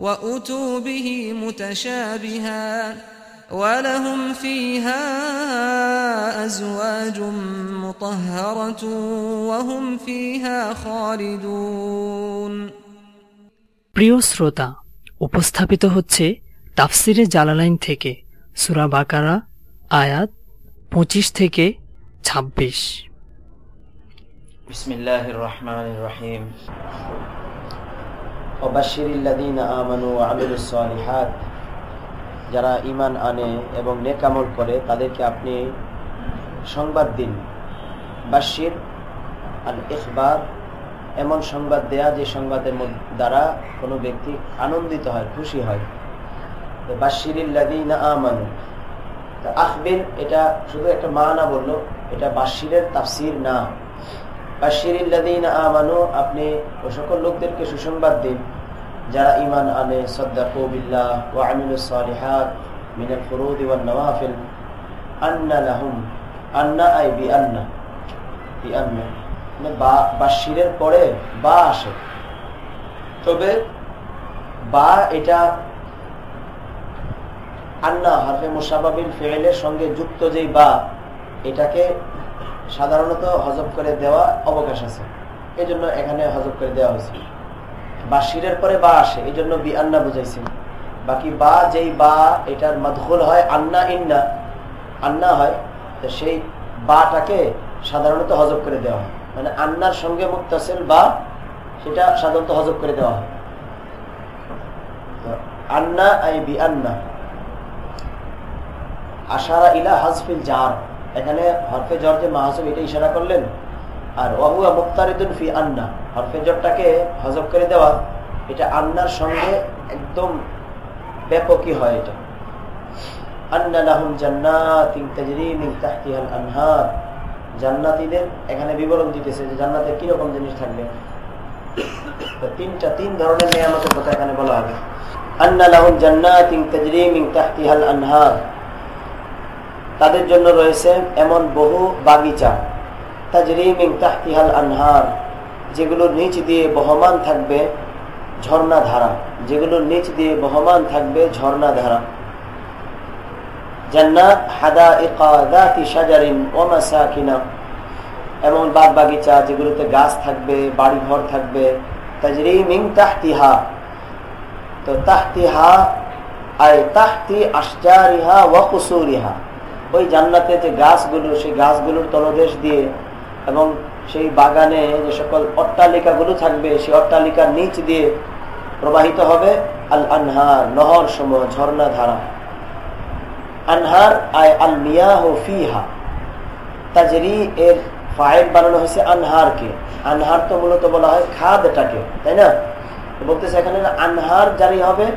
وأتوا به متشابها ولهم فيها أزواج مطهرة وهم فيها خالدون প্রিয় শ্রোতা উপস্থাপিত হচ্ছে তাফসিরে জালালাইন থেকে সুরা বাকারা আয়াত পঁচিশ থেকে ছাব্বিশ بسم الله الرحمن الرحيم وبشر الذين آمنوا وعملوا الصالحات যারা ঈমান আনে এবং নেকামল করে তাদেরকে আপনি সংবাদ দিন বাশির আল ইখবার এমন সংবাদ দেয়া যে সংবাদের মধ্য- দ্বারা কোনো ব্যক্তি আনন্দিত হয় খুশি হয় তো বাশিরিল্লাদিনা আমানু তা আখবির এটা শুধু একটা মানা বললো এটা বাশিরের তাফসির না বাশিরিল্লাদিনা আমানু, আপনি ও সকল লোকদেরকে সুসংবাদ দিন। যারা ইমান আনে সদ্দাকু বিল্লাহ ও আমিলুস সালিহাত মিনাল ফুরুদি ওয়ান নওয়াফিল। আন্না লাহুম, আন্না আই বি আন্না বি আন্না। মানে বা বাশিরের পরে বা আসে। তবে বা এটা আন্না, হরফে মুসাবাবিল ফেলের সঙ্গে যুক্ত যেই বা, এটাকে সাধারণত হজব করে দেওয়া অবকাশ আছে। এই জন্য এখানে হজব করে দেওয়া হয়েছে। বা শিরের পরে বা আসে এই জন্য বি আন্না বুঝাইছেন। বাকি বা যেই বা, এটার মধুল হয় আন্না ইন্না। আন্না হয়, তো সেই বাটাকে সাধারণত হজব করে দেওয়া হয়। মানে আন্নার সঙ্গে মুক্তাসিল বা, সেটা সাধারণত হজব করে দেওয়া হয়। আন্না আই বি আন্না। আশারা ইলা হাজফিল জার। এখানে হরফে জর যে মাহাসব এটা ইশারা করলেন, আর ওয়াহুয়া মুক্তারিদুন ফি আন্না, হরফে জরটাকে হজব করে দেওয়া, এটা আন্নার সঙ্গে একদম ব্যাপকই হয় এটা। আন্না লাহুম তাহতিহাল আনহার। জান্নাতীদের এখানে বিবরণ দিতেছে যে জান্নাতে কি রকম জিনিস থাকবে। তিনটা, তিন ধরনের নিয়ামতের কথা এখানে বলা হবে। আন্না লাহুম তাহতিহাল আনহার। তাদের জন্য রয়েছে এমন বহু বাগিচা। তাজরিমিং তাহতিহাল আনহার যেগুলোর নিচ দিয়ে বহমান থাকবে ঝর্ণা ধারা। যেগুলোর নিচ দিয়ে বহমান থাকবে ঝর্ণা ধারা। জান্নাত হাদা ও এমন বাগ বাগিচা, যেগুলোতে গাছ থাকবে বাড়ি ঘর থাকবে। তাজরিমিং তাহতিহা। তো তাহতিহা, আয় তাহতি আশজারিহা ওয়া কুসুরিহা। ওই জান্নাতে যে গাছগুলো, সেই গাছগুলোর তলদেশ দিয়ে এবং সেই বাগানে যে সকল অট্টালিকাগুলো থাকবে, সেই অট্টালিকার নিচ দিয়ে প্রবাহিত হবে আল আনহার নহর সমূহ, ঝর্ণা ধারা। আনহার আয় আল মিয়াহ ফিহা। তাজরি এর ফাইল বানানো হয়েছে আনহারকে। আনহার তো মূলত বলা হয় খাদটাকে, তাই না? বলতেছে এখানে আনহার জারি হবে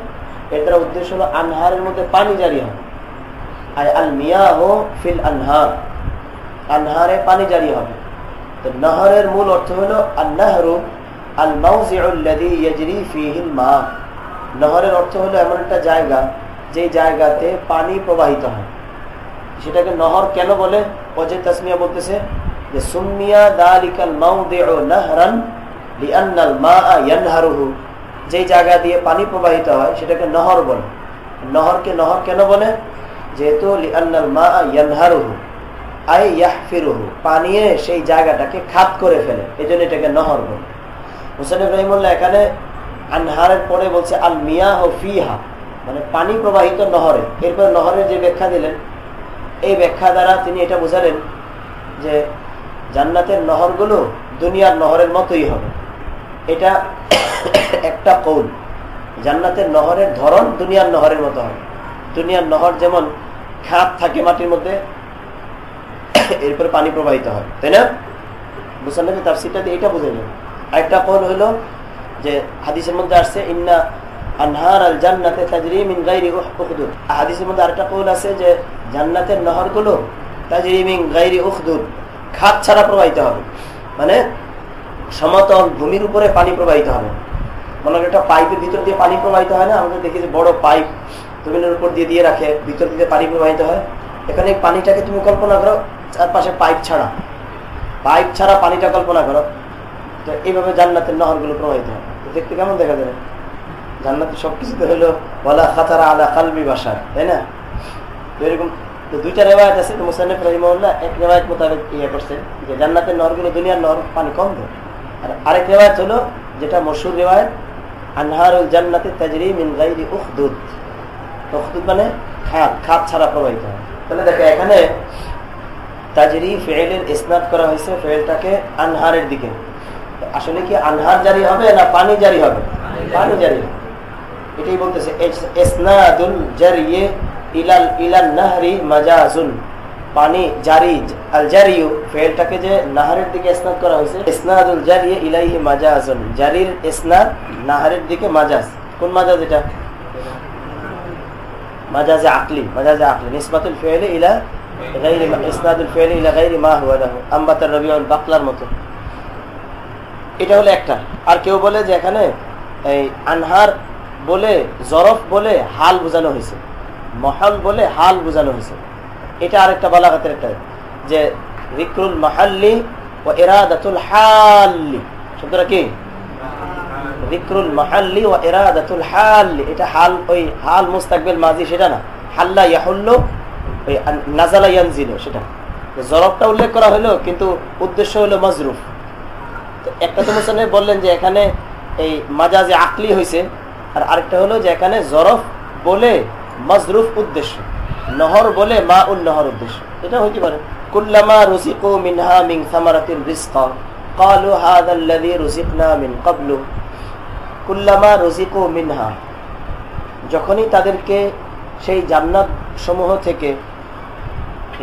দ্বারা উদ্দেশ্য হলো আনহারের মধ্যে পানি জারি হবে। আর আল মিয়াহ ফিল আনহার। আনহারে পানি জারি হবে। তো নহরের মূল অর্থ হলো আল্লাহরু আল মাউজিউল্লাযী ইয়াজরি ফীহিল মা নহরের অর্থ হলো এমন একটা জায়গা যে জায়গাতে পানি প্রবাহিত হয়। সেটাকে নহর কেন বলে? অজে তাসমিয়া বলতেছে যে সুমিয়া দালিকাল মাউদিউ নাহরান মাআ ইয়ানহারুহু। যে জায়গা দিয়ে পানি প্রবাহিত হয়, সেটাকে নহর বলে। নহরকে নহর কেন বলে? যেহেতু মাআ ইয়ানহারুহু, আই পানিয়ে সেই জায়গাটাকে খাত করে ফেলে। এই জন্য এটাকে নহর বলে। হোসেন ইব্রাহিমুল্লাহ এখানে আনহারের পরে বলছে, আল মিয়াহ ফিহা মানে পানি প্রবাহিত নহরে। এরপর নহরের যে ব্যাখ্যা দিলেন, এই ব্যাখ্যা দ্বারা তিনি এটা বোঝালেন যে জান্নাতের নহরগুলো দুনিয়ার নহরের মতোই হবে। এটা একটা কৌল। জান্নাতের নহরের ধরন দুনিয়ার নহরের মতো হবে। দুনিয়ার নহর যেমন খাত থাকে মাটির মধ্যে, এরপরে পানি প্রবাহিত হয়, তাই না? বুঝলেন তার সিটা দিয়ে এটা বুঝে আরেকটা কল হইল যে হাদিসের মধ্যে আসছে, ইন্না আনহার আল জান্নাতে তাজরি মিন গাইরি উখদুদ হাদিসের মধ্যে আরেকটা কৌল আছে যে জান্নাতের নহরগুলো তাজরি মিন গাইরি উখদুদ খাত ছাড়া প্রবাহিত হবে। মানে সমতল ভূমির উপরে পানি প্রবাহিত হবে। মনে হয় একটা পাইপের ভিতর দিয়ে পানি প্রবাহিত হয় না? আমাদের দেখি যে বড় পাইপ জমিনের উপর দিয়ে দিয়ে রাখে, ভিতর দিয়ে পানি প্রবাহিত হয়। এখানে পানিটাকে তুমি কল্পনা করো, চারপাশে পাইপ ছাড়া। পাইপ ছাড়া পানিটা কল্পনা করো। তো এইভাবে জান্নাতের নহরগুলো প্রবাহিত হয়। দেখতে কেমন দেখা যাবে জান্নাতের সবকিছুতে হলো বলা খাতারা আলা কালবি বাসার তাই না? তো এরকম, তো দুইটা রেওয়ায়ত আছে মুসানিফ রহিমউল্লাহ এক রেওয়ায়ত মোতাবেক ইয়ে করছে যে জান্নাতের নহরগুলো দুনিয়ার নহর, পানি কম দেয় আর আরেক রেওয়ায়ত হলো, যেটা মশুর রেওয়ায়ত, আনহারুল জান্নাতে তাজরি মিন গাইরি উখদুদ উখদুদ মানে খাত খাত ছাড়া প্রবাহিত হয়। তাহলে দেখো, এখানে তাজরি ফেলের ইসনাদ করা হয়েছে ফেলটাকে আনহারের দিকে। আসলে কি আনহার জারি হবে না পানি জারি হবে? পানি জারি এটাই বলতেছে ইসনাদুল জারিয়ে ইলাল ইলাল নাহরি মাজাজুন। পানি জারি, আল জারিউ ফেলটাকে যে নাহারের দিকে ইসনাদ করা হয়েছে, ইসনাদুল জারিয়ে ইলাইহি মাজাজুন। জারির ইসনাদ নাহারের দিকে মাজাজ। কোন মাজাজ এটা? মাজাজে আকলি মাজাজে আকলি নিসবাতুল ফেলে ইলা গাইরি ইসনাদুল ফেলে ইলা গাইরি মা হুয়া লাহু রবিউল বাকলার মতো এটা হলো একটা। আর কেউ বলে যে এখানে এই আনহার বলে, জরফ বলে হাল বোঝানো হয়েছে। মহল বলে হাল বোঝানো হয়েছে। এটা আরেকটা বালাঘাতের একটা যে রিক্রুল মাহাল্লি ও এরাদাতুল হাল্লি। শব্দটা কি? রিক্রুল মাহাল্লি ও এরাদাতুল হাল্লি এটা হাল ওই হাল মুস্তাকবিল মাজি সেটা না হাল্লা ইয়াহুল্ল ওই নাজালা ইয়ানজিল সেটা জরফটা উল্লেখ করা হলো কিন্তু উদ্দেশ্য হলো মজরুফ একটা তো মুসলিম বললেন যে এখানে এই মাজাজে আকলি হয়েছে আর আরেকটা হলো যে এখানে জরফ বলে মজরুফ উদ্দেশ্য নহর বলে মা উল নহর উদ্দেশ্য এটা হইতে পারে কুল্লামা রুসিকু মিনহা মিন সামারাতিল রিজকা قالوا هذا الذي رزقنا من قبل কুল্লামা রুজিকু মিনহা। যখনই তাদেরকে সেই জান্নাত সমূহ থেকে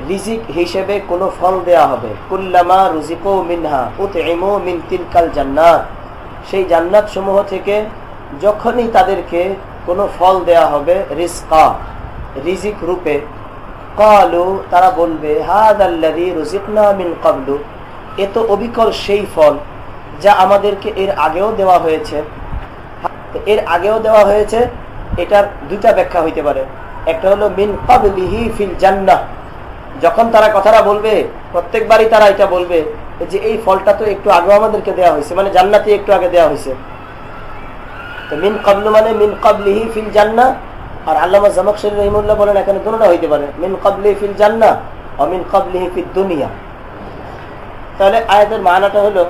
রিজিক হিসেবে কোনো ফল দেয়া হবে, কুল্লামা রুজিকো মিনহা উতইমু মিন তিলকাল জান্নাত। সেই জান্নাত সমূহ থেকে যখনই তাদেরকে কোনো ফল দেয়া হবে রিস্কা রিজিক রূপে, কালু, তারা বলবে হাদ আল্লাদি রুজিকনা মিন কাবলু এ তো অবিকল সেই ফল যা আমাদেরকে এর আগেও দেওয়া হয়েছে। এর আগেও দেওয়া হয়েছে, এটার দুইটা ব্যাখ্যা হইতে পারে। একটা হলো, মিন কাবলিহি ফিল জান্নাহ। যখন তারা কথাটা বলবে, প্রত্যেকবারই তারা এটা বলবে যে এই ফলটা তো একটু আগেও আমাদেরকে দেওয়া হয়েছে মানে জান্নাতে একটু আগে দেওয়া হয়েছে। তো মিন কাবলু মানে মিন কাবলিহি ফিল জান্না আর আল্লামা জামাকশরী রহিমুল্লাহ বলেন, এখানে দুটোটা হইতে পারে, মিন কাবলিহি ফিল জান্না অমিন মিন কাবলিহি ফিল দুনিয়া। তাহলে আয়াতের মানাটা হলো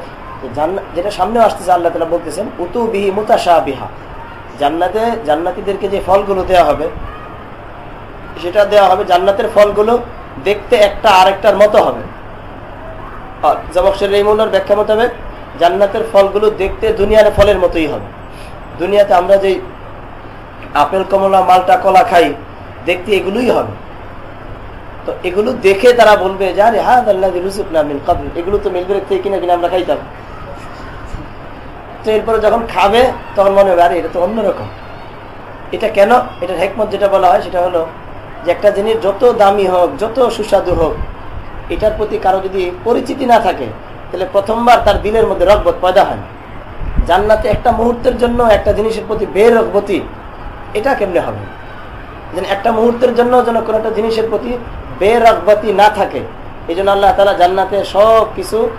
যেটা সামনে আসতেছে, আল্লাহ তালা বলতেছেন, উতু বিহি মুতাশা বিহা জান্নাতে, জান্নাতিদেরকে যে ফলগুলো দেওয়া হবে, সেটা দেওয়া হবে জান্নাতের ফলগুলো দেখতে একটা আরেকটার মতো হবে। জবকশের রহিমুল্লার ব্যাখ্যা মোতাবেক, জান্নাতের ফলগুলো দেখতে দুনিয়ার ফলের মতোই হবে। দুনিয়াতে আমরা যে আপেল, কমলা, মালটা, কলা খাই, দেখতে এগুলোই হবে। তো এগুলো দেখে তারা বলবে যে, আরে হ্যাঁ আল্লাহ রুসুক না মিল কাবল এগুলো তো মিলবে থেকে কিনা কিনা আমরা খাইতাম। তো এরপরে যখন খাবে, তখন মনে হবে, আরে, এটা তো অন্যরকম। এটা কেন? এটার হেকমত যেটা বলা হয়, সেটা হলো যে একটা জিনিস যত দামি হোক, যত সুস্বাদু হোক, এটার প্রতি কারও যদি পরিচিতি না থাকে, তাহলে প্রথমবার তার দিলের মধ্যে রগবত পয়দা হয় জান্নাতে একটা মুহূর্তের জন্য একটা জিনিসের প্রতি বেরগবতি, এটা কেমনে হবে? যেন একটা মুহূর্তের জন্য যেন কোনো একটা জিনিসের প্রতি বেরগবতি না থাকে এই জন্য আল্লাহ তালা জান্নাতে সব কিছু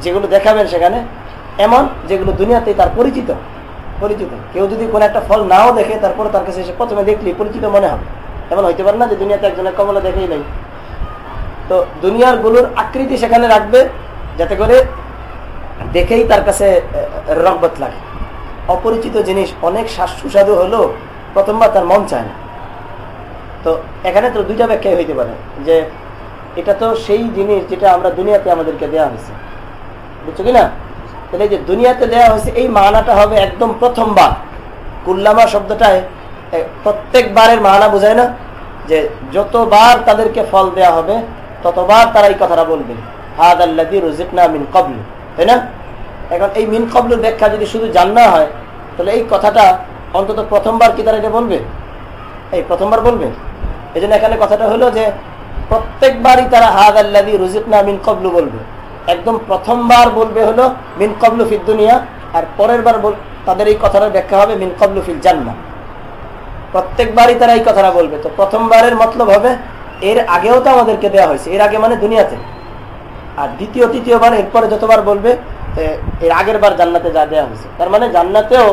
যেগুলো দেখাবেন সেখানে এমন যেগুলো দুনিয়াতে তার পরিচিত পরিচিত। কেউ যদি কোনো একটা ফল নাও দেখে তারপরে তার কাছে এসে প্রথমে দেখলি পরিচিত মনে হবে। এমন হইতে পারে না যে দুনিয়াতে একজনের কমলা দেখেই নাই। তো দুনিয়ারগুলোর আকৃতি সেখানে রাখবে, যাতে করে দেখেই তার কাছে রগবত লাগে। অপরিচিত জিনিস অনেক সুস্বাদু হলো প্রথমবার তার মন চায় না। তো এখানে তো দুইটা ব্যাখ্যাই হইতে পারে, যে এটা তো সেই জিনিস যেটা আমরা দুনিয়াতে আমাদেরকে দেওয়া হয়েছে। বুঝছ কিনা তাহলে যে দুনিয়াতে দেওয়া হয়েছে, এই মানাটা হবে একদম প্রথমবার। কুল্লামা শব্দটায় প্রত্যেকবারের মানা বোঝায় না যে যতবার তাদেরকে ফল দেয়া হবে, ততবার তারা এই কথাটা বলবে। হাদ আল্লাদি রুজিকনা মিন কবলু তাই না? এখন এই মিন কবলুর ব্যাখ্যা যদি শুধু জান্না হয়, তাহলে এই কথাটা অন্তত প্রথমবার কি তারা এটা বলবে? এই প্রথমবার বলবে? এই এখানে কথাটা হলো যে, প্রত্যেকবারই তারা হাদ আল্লাদি রুজিক না মিন কবলু বলবে। একদম প্রথমবার বলবে হলো, মিন কবলু দুনিয়া, আর পরের বার তাদের এই কথাটার ব্যাখ্যা হবে মিন কবলু ফিল জান্না প্রত্যেকবারই তারা এই কথাটা বলবে। তো প্রথমবারের মতলব হবে, এর আগেও তো আমাদেরকে দেওয়া হয়েছে, এর আগে মানে দুনিয়াতে। আর দ্বিতীয়, তৃতীয়বার, এরপরে যতবার বলবে এর আগের বার জান্নাতে যা দেওয়া হয়েছে। তার মানে জান্নাতেও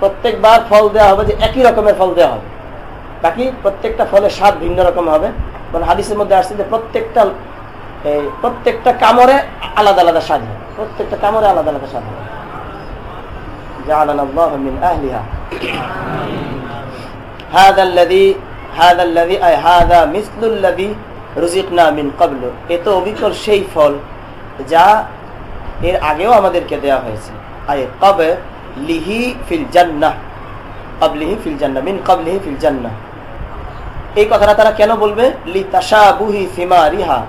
প্রত্যেকবার ফল দেওয়া হবে যে একই রকমের ফল দেওয়া হবে। বাকি প্রত্যেকটা ফলের স্বাদ ভিন্ন রকম হবে। মানে হাদিসের মধ্যে আসছে যে প্রত্যেকটা প্রত্যেকটা কামড়ে আলাদা আলাদা স্বাদ হবে প্রত্যেকটা কামড়ে আলাদা আলাদা স্বাদ হবে جعلنا الله من أهلها هذا الذي هذا الذي أي هذا مثل الذي رزقنا من قبل এ তো অবিকল সেই ফল যা এর আগেও আমাদেরকে দেয়া হয়েছে আয় কবে লিহি ফিল জান্নাহ কবলিহি ফিল জান্নাহ মিন কবলিহি ফিল জান্নাহ এই কথাটা তারা কেন বলবে লি তাসাবুহি ফিমা রিহা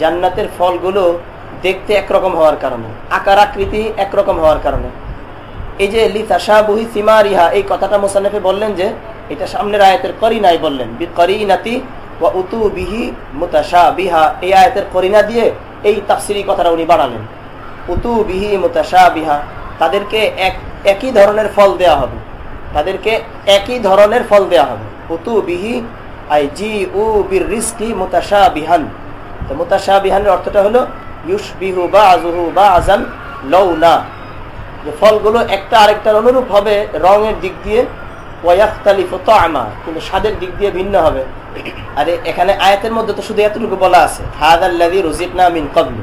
জান্নাতের ফলগুলো দেখতে একরকম হওয়ার কারণে, আকার আকৃতি একরকম হওয়ার কারণে। এই যে লি তাসাবুহি ফিমা রিহা এই কথাটা মোসান্নফে বললেন যে, এটা সামনের আয়াতের করিনাই বললেন করিনাতি বা উতু বিহি মুতাশা বিহা এই আয়াতের করিনা দিয়ে এই তাফসিরি কথাটা উনি বাড়ালেন উতু বিহি মুতাশা বিহা তাদেরকে এক, একই ধরনের ফল দেয়া হবে। তাদেরকে একই ধরনের ফল দেয়া হবে। উতু বিহি আই জি উ বির রিস্কি মুতাশা বিহান তো মুতাশা বিহানের অর্থটা হলো ইউস বিহু বা আজুহু বা আজান লৌ না যে ফলগুলো একটা আরেকটার অনুরূপ হবে রঙের দিক দিয়ে কিন্তু স্বাদের দিক দিয়ে ভিন্ন হবে। আরে এখানে আয়াতের মধ্যে তো শুধু এতটুকু বলা আছে হাদ আল্লাদি রুজিকনা মিন কবলু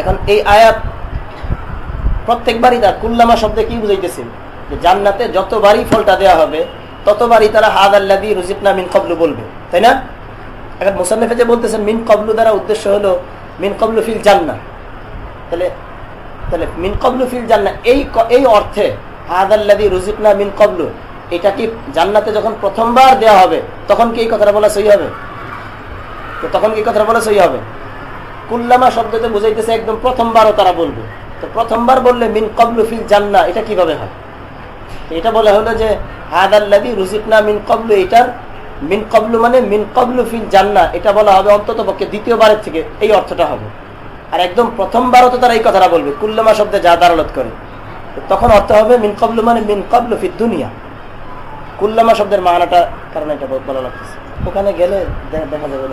এখন এই আয়াত প্রত্যেকবারই তার কুল্লামা শব্দে কি বুঝাইতেছে? যে জান্নাতে যতবারই ফলটা দেওয়া হবে, ততবারই তারা হাদ আল্লাদি রুজিকনা মিন কবলু বলবে। তাই না? এখন মুসান্নফে যে বলতেছেন, মিন কবলু দ্বারা উদ্দেশ্য হলো, মিন কবলু ফিল জান্না তাহলে তাহলে মিন কবলু ফিল জান্না এই এই অর্থে হাদ আল্লাদি রুজিকনা মিন কবলু এটা কি জান্নাতে যখন প্রথমবার দেওয়া হবে, তখন কি এই কথাটা বলা সই হবে? তো তখন কি কথাটা বলা সই হবে? কুল্লামা শব্দতে বুঝাইতেছে একদম প্রথমবারও তারা বলবে। তো প্রথমবার বললে, মিন কবলু ফিল জান্না এটা কীভাবে হয়? এটা বলা হলো যে হাদ আল্লাদি রুজিকনা মিন কবলু এটার মিন কবলু মানে মিন কবলু ফিল জান্না এটা বলা হবে অন্তত পক্ষে দ্বিতীয়বারের থেকে এই অর্থটা হবে। আর একদম প্রথমবারও তো তারা এই কথাটা বলবে, কুল্লামা শব্দে যা দারালত করে। তখন অর্থ হবে মিন কবলু মানে মিন কবলু ফিল দুনিয়া। কুল্লামা শব্দের মানাটা কারণ এটা বলা লাগতেছে। ওখানে গেলে দেখা যাবে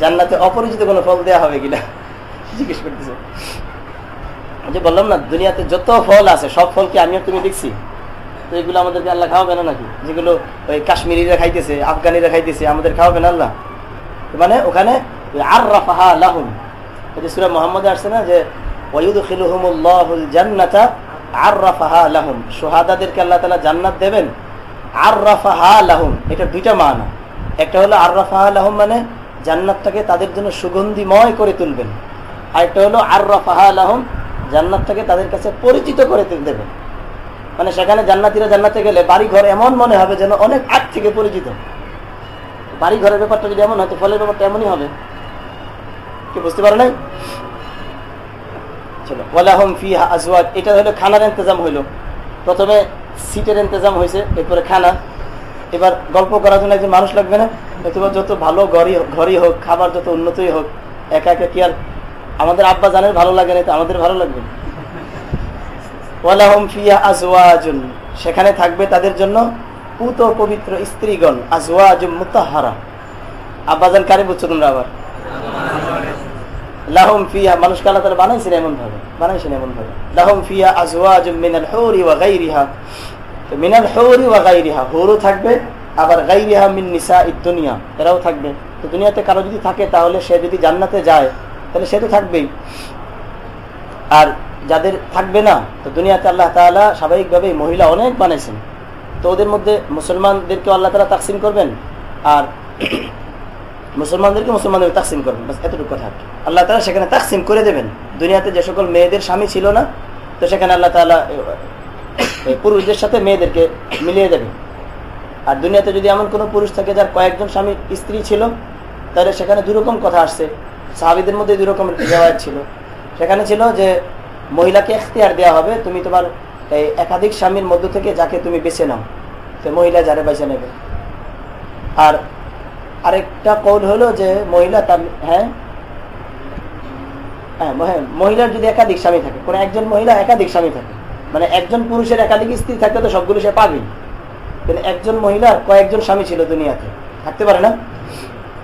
জান্নাতে অপরিচিত কোনো ফল দেওয়া হবে কিনা? জিজ্ঞেস করতেছে। যে বললাম না, দুনিয়াতে যত ফল আছে, সব ফল কি আমিও তুমি দেখছি? তো এগুলো আমাদেরকে আল্লাহ খাওয়াবে না নাকি? যেগুলো ওই কাশ্মীরিরা খাইতেছে, আফগানিরা খাইতেছে, আমাদের খাওয়াবে না আল্লাহ? মানে ওখানে আর রাফাহা লাহুম। আসছে না যে জান্নাতা আর তালা জান্নাত দেবেন। আর এটা দুইটা মানা। একটা হলো আর মানে তাদের জন্য সুগন্ধিময় করে তুলবেন। আর একটা হলো আর রাফাহা লাহুম, জান্নাতটাকে তাদের কাছে পরিচিত করে দেবেন মানে সেখানে জান্নাতিরা জান্নাতে গেলে বাড়ি ঘর এমন মনে হবে যেন অনেক আগ থেকে পরিচিত। বাড়ি ঘরের ব্যাপারটা যদি এমন হয়, তো ফলের ব্যাপারটা এমনই হবে। কি বুঝতে পারো নাই? চলো, ওয়ালাহম ফিহা আজওয়াজ। এটা হলো খানার ইন্তজাম হইল। প্রথমে সিটের ইন্তজাম হয়েছে এরপরে খানা। এবার গল্প করার জন্য একজন মানুষ লাগবে না? অথবা যত ভালো ঘরই ঘরই হোক, খাবার যত উন্নতই হোক, একা একা কি আর আমাদের আব্বা জানের ভালো লাগে না তো আমাদের ভালো লাগবে ফিয়া সেখানে থাকবে তাদের জন্য পুত পবিত্র স্ত্রীগণ আজওয়াজ মুতাহারা। আব্বাজান, কারে বুঝছ তোমরা আবার? লাহম ফিয়া, মানুষকে আল্লাহ তালা বানাইছেন এমন ভাবে বানাইছেন এমন ভাবে লাহম ফিয়া আজওয়াজ মিনাল হৌরি ওয়া গাইরিহা। তো মিনাল হৌরি ওয়া গাইরিহা, হৌরও থাকবে, আবার গাইরিহা মিন নিসা দুনিয়া, এরাও থাকবে। তো দুনিয়াতে কারও যদি থাকে তাহলে সে যদি জান্নাতে যায়, তাহলে সে তো থাকবেই। আর যাদের থাকবে না, তো দুনিয়াতে আল্লাহ তালা স্বাভাবিকভাবেই মহিলা অনেক বানাইছেন। তো ওদের মধ্যে মুসলমানদেরকেও আল্লাহ তালা তাকসিম করবেন আর মুসলমানদেরকে মুসলমানদের তাকসিম করবেন, বাস এতটুকু কথা আল্লাহ তালা সেখানে তাকসিম করে দেবেন। দুনিয়াতে যে সকল মেয়েদের স্বামী ছিল না, তো সেখানে আল্লাহ তালা পুরুষদের সাথে মেয়েদেরকে মিলিয়ে দেবে আর দুনিয়াতে যদি এমন কোনো পুরুষ থাকে যার কয়েকজন স্বামী স্ত্রী ছিল, তাহলে সেখানে দুরকম কথা আসছে। সাহাবিদের মধ্যে দুরকম রেওয়ায়ত ছিল। সেখানে ছিল যে মহিলাকে এখতিয়ার দেওয়া হবে, তুমি তোমার, এই একাধিক স্বামীর মধ্য থেকে যাকে তুমি বেছে নাও তো মহিলা যারে বেছে নেবে। আর আরেকটা কৌল হলো যে মহিলা তার হ্যাঁ? হ্যাঁ হ্যাঁ মহিলার যদি একাধিক স্বামী থাকে, কোনো একজন মহিলা একাধিক স্বামী থাকে মানে একজন পুরুষের একাধিক স্ত্রী থাকলে তো সবগুলো সে পাবেই কিন্তু একজন মহিলার কয়েকজন স্বামী ছিল দুনিয়াতে, থাকতে পারে না?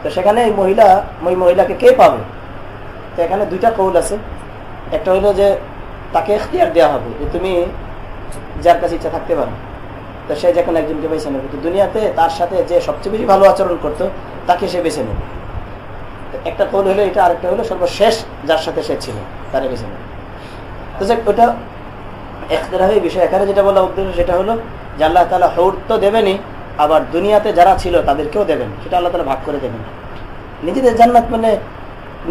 তো সেখানে এই মহিলা, ওই মহিলাকে কে পাবে? তো এখানে দুইটা কৌল আছে। একটা হলো যে তাকে এখতিয়ার দেওয়া হবে যে তুমি যার কাছে ইচ্ছা থাকতে পারো। তো সে যখন একজনকে বেছে নেবে, তো দুনিয়াতে তার সাথে যে সবচেয়ে বেশি ভালো আচরণ করতো, তাকে সে বেছে নেবে। একটা কৌল হলো এটা, আরেকটা হলো সর্বশেষ যার সাথে সে ছিল, তারা বেছে নেবে। তো যাক, ওটা একতরাহি বিষয়। এখানে যেটা বলা উদ্দেশ্য, সেটা হলো যে আল্লাহ তালা হৌর তো দেবেনই, আবার দুনিয়াতে যারা ছিল তাদেরকেও দেবেন। সেটা আল্লাহ তালা ভাগ করে দেবেন। নিজেদের জান্নাত মানে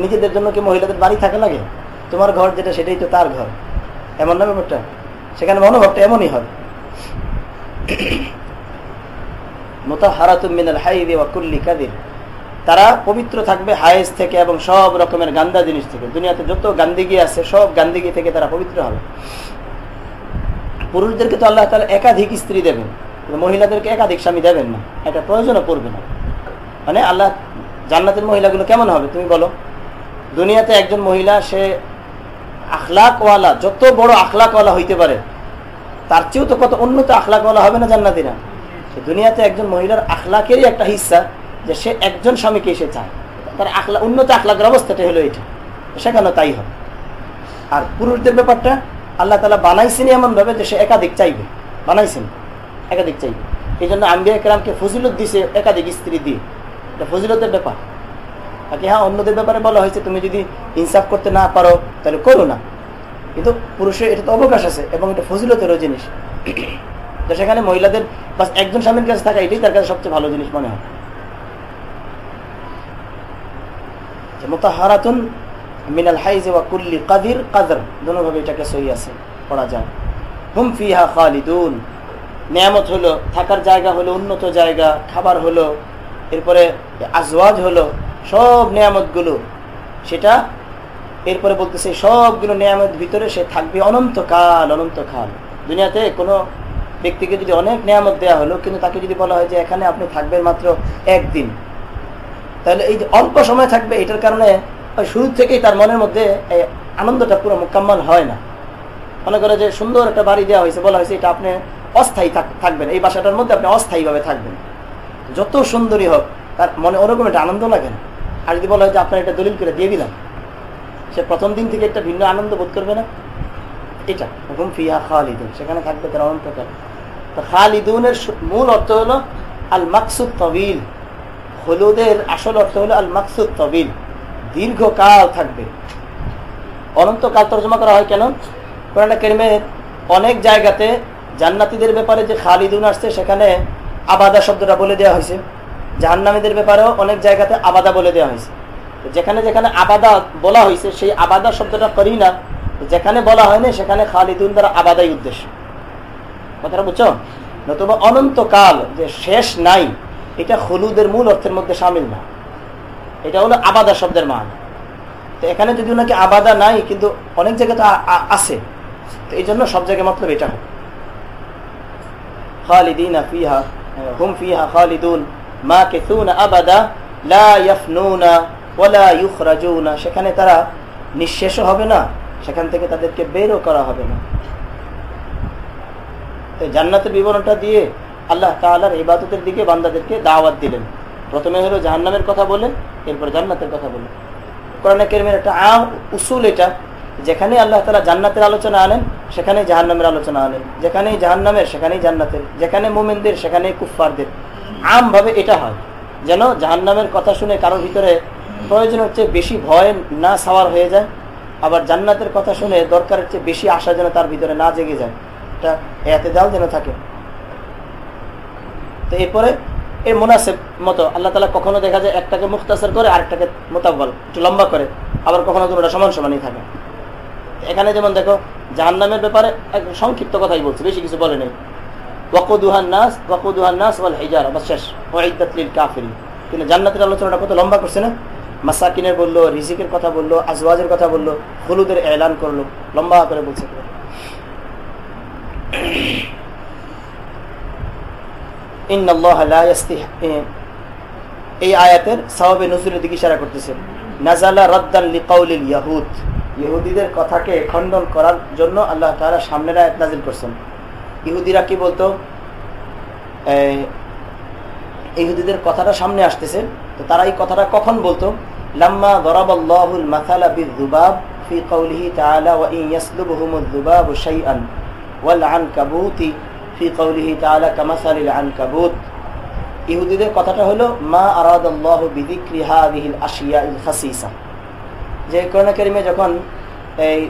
নিজেদের জন্য কি মহিলাদের বাড়ি থাকা লাগে তোমার ঘর যেটা, সেটাই তো তার ঘর। এমন না ব্যাপারটা? সেখানে মনোভাবটা এমনই হবে। তারা পবিত্র থাকবে হায়েস থেকে এবং সব রকমের গান্দা জিনিস থেকে। দুনিয়াতে যত গান্দিগি আছে, সব গান্দিগি থেকে তারা পবিত্র হবে। পুরুষদেরকে তো আল্লাহ তালা একাধিক স্ত্রী দেবেন মহিলাদেরকে একাধিক স্বামী দেবেন না। এটা প্রয়োজনও পড়বে না। মানে আল্লাহ জান্নাতের মহিলাগুলো কেমন হবে তুমি বলো? দুনিয়াতে একজন মহিলা, সে আখলাকওয়ালা, যত বড় আখলাকওয়ালা হইতে পারে, তার চেয়েও তো কত উন্নত আখলাকওয়ালা হবে না জান্নাতিরা? দুনিয়াতে একজন মহিলার আখলাকেরই একটা হিস্সা যে সে একজন স্বামীকে এসে চায়। তার আখলা, উন্নত আখলাকের অবস্থাটা হলো এটা। সেখানে তাই হবে। আর পুরুষদের ব্যাপারটা, আল্লাহ তালা বানাইছেন এমন ভাবে যে সে একাধিক চাইবে। বানাইছেন। একাধিক চাইবে। এই জন্য আম্বিয়া একরামকে ফজিলত দিছে একাধিক স্ত্রী দিয়ে। এটা ফজিলতের ব্যাপার। বাকি হ্যাঁ অন্যদের ব্যাপারে বলা হয়েছে, তুমি যদি ইনসাফ করতে না পারো, তাহলে করো না। কিন্তু পুরুষের এটা তো অবকাশ আছে এবং এটা ফজিলতেরও জিনিস। তো সেখানে মহিলাদের বাস একজন স্বামীর কাছে থাকা এটাই তার কাছে সবচেয়ে ভালো জিনিস মনে হয়। থাকার জায়গা হলো, উন্নত জায়গা, খাবার হলো, এরপরে আজওয়াজ হলো সব নিয়ামতগুলো, সেটা এরপরে বলতেছে, সবগুলো নিয়ামত ভিতরে সে থাকবে অনন্তকাল অনন্তকাল। দুনিয়াতে কোনো ব্যক্তিকে যদি অনেক নিয়ামত দেওয়া হলো, কিন্তু তাকে যদি বলা হয় যে এখানে আপনি থাকবেন মাত্র একদিন, তাহলে এই যে অল্প সময় থাকবে, এটার কারণে শুরু থেকেই তার মনের মধ্যে এই আনন্দটা পুরো মোকাম্মল হয় না। মনে করে যে সুন্দর একটা বাড়ি দেওয়া হয়েছে, বলা হয়েছে এটা আপনি অস্থায়ী থাকবেন, এই বাসাটার মধ্যে আপনি অস্থায়ীভাবে থাকবেন। যত সুন্দরী হোক, তার মনে ওরকম একটা আনন্দ লাগে না। আর যদি বলা হয় যে আপনার এটা দলিল করে দিয়ে দিলাম। সে প্রথম দিন থেকে একটা ভিন্ন আনন্দ বোধ করবে না। এটা হুকুম ফিয়া খালিদুন, সেখানে থাকবে তার অনন্তকাল। তো খালিদুনের মূল অর্থ হলো আল মাকসুদ তবিল। হলুদের আসল অর্থ হলো আল মাকসুদ তবিল। দীর্ঘকাল থাকবে। অনন্তকাল তর্জমা করা হয় কেন? কোরআন কেরমের অনেক জায়গাতে জান্নাতিদের ব্যাপারে যে খালিদুন আসছে, সেখানে আবাদা শব্দটা বলে দেওয়া হয়েছে। জাহান্নামীদের ব্যাপারেও অনেক জায়গাতে আবাদা বলে দেওয়া হয়েছে। যেখানে যেখানে আবাদা বলা হয়েছে, সেই আবাদা শব্দটা করি না। যেখানে বলা হয়নি, সেখানে খালিদুন দ্বারা আবাদাই উদ্দেশ্য। কথাটা বুঝছ? নতুবা অনন্তকাল যে শেষ নাই, এটা হলুদের মূল অর্থের মধ্যে সামিল না। এটা হলো আবাদা শব্দের মান। তো এখানে যদি ওনাকে আবাদা নাই, কিন্তু অনেক জায়গাতে আছে। তো এই জন্য সব জায়গায় মতলব এটা হয়। খালিদিন ফিহা, হুম ফিহা খালিদুন। সেখানে তারা নিঃশেষ হবে না, সেখান থেকে তাদেরকে বেরও করা হবে না। জান্নাতের বিবরণটা দিয়ে আল্লাহ তালার ইবাদতের দিকে বান্দাদেরকে দাওয়াত দিলেন। প্রথমে হলো জাহান্নামের কথা বলেন এরপর জান্নাতের কথা বলেন কোরআন কেরমের একটা আম উসুল এটা, যেখানে আল্লাহ তালা জান্নাতের আলোচনা আনেন সেখানে জাহান্নামের আলোচনা আনেন। যেখানেই জাহান্নামের, সেখানেই জান্নাতের। যেখানে মোমেনদের, সেখানেই কুফফারদের। আমভাবে এটা হয়। যেন জাহান্নামের কথা শুনে কারোর ভিতরে প্রয়োজন হচ্ছে বেশি ভয় না সাওয়ার হয়ে যায়, আবার জান্নাতের কথা শুনে দরকারের চেয়ে বেশি আশা যেন তার ভিতরে না জেগে যায়। এটা এতে দাল যেন থাকে। তো এরপরে এই মোনাসেব মতো আল্লাহ তালা কখনো দেখা যায় একটাকে মুখতাসার করে আরেকটাকে মোতাব্বল, একটু লম্বা করে, আবার কখনো দুটোটা সমান সমানই থাকে। এখানে যেমন দেখো, জাহান্নামের ব্যাপারে এক সংক্ষিপ্ত কথাই বলছে, বেশি কিছু বলে নেই। জান্নাতের আলোচনাটা কত লম্বা করছে না? মাসাকিনের বলল, রিজিকের কথা বলল, আজওয়াজের কথা বলল হলুদের এলান করল, লম্বা করে বলছে। এই আয়াতের সাহাবে নজরুলের দিকে ইশারা করতেছেন নাজালা রদ্দান লিকাউলিল ইয়াহুদ। ইহুদিদের কথাকে খণ্ডন করার জন্য আল্লাহ তারা সামনের আয়াত নাজিল করছেন। ইহুদিরা কি বলতো? ইহুদিদের কথাটা সামনে আসতেছে। তো তারা এই কথাটা কখন বলতো? হলো, মা যে যখন এই